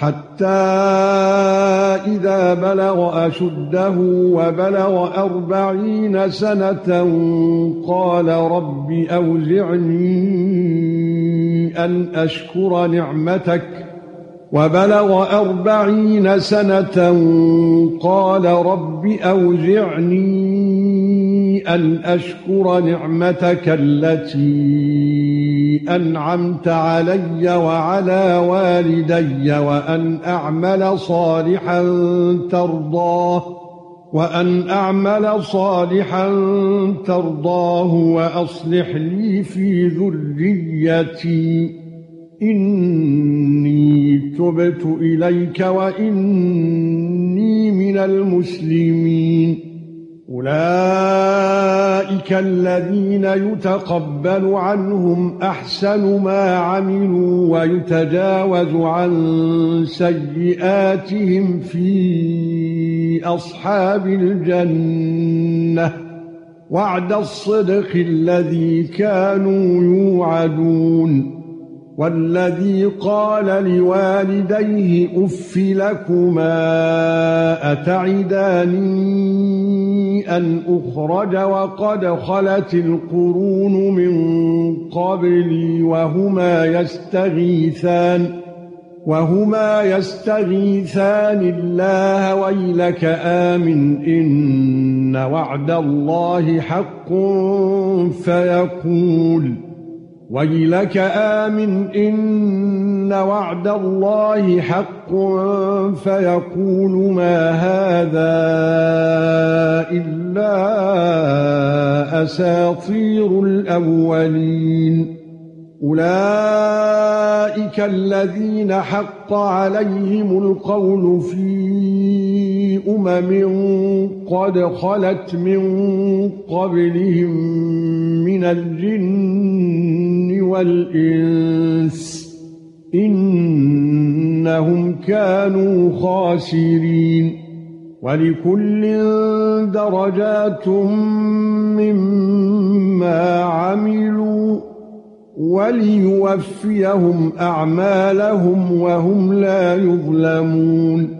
حَتَّى إِذَا بَلَغَ أَشُدَّهُ وَبَلَغَ أَرْبَعِينَ سَنَةً قَالَ رَبِّ أَوْزِعْنِي أَنْ أَشْكُرَ نِعْمَتَكَ وَبَلَغَ أَرْبَعِينَ سَنَةً قَالَ رَبِّ أَوْزِعْنِي أَنْ أَشْكُرَ نِعْمَتَكَ الَّتِي أَنْعَمْتَ عَلَيَّ وَعَلَى وَالِدَيَّ وَأَنْ أَعْمَلَ صَالِحًا تَرْضَاهُ وَأَنْ أَعْمَلَ صَالِحًا تَرْضَاهُ وَأَصْلِحْ لِي فِي ذُرِّيَّتِي. إِنِّي تُبْتُ إِلَيْكَ وَإِنِّي مِنَ الْمُسْلِمِينَ. أولئك الذين يتقبل عنهم أحسن ما عملوا ويتجاوز عن سيئاتهم في أصحاب الجنة وعد الصدق الذي كانوا يوعدون والذي قال لوالديه أف لكما أتعداني أن أخرج وقد خلت القرون من قبلي وهما يستغيثان وهما يستغيثان الله ويلك آمن إن وعد الله حق فيقول وَيْلَكَ آمِنْ إِنَّ وَعْدَ اللَّهِ حَقٌّ فَيَقُولُ مَا هَذَا إِلَّا أَسَاطِيرُ الْأَوَّلِينَ أُولَئِكَ الَّذِينَ حَقَّ عَلَيْهِمُ الْقَوْلُ فِي أُمَمٍ قَدْ خَلَتْ مِنْ قَبْلِهِمْ مِنَ الْجِنِّ وَالْإِنسِ إِنَّهُمْ كَانُوا خَاسِرِينَ وَلِكُلٍّ دَرَجَاتٌ مِّمَّا عَمِلُوا وَلِيُوَفِّيَهُمْ أَعْمَالَهُمْ وَهُمْ لَا يُظْلَمُونَ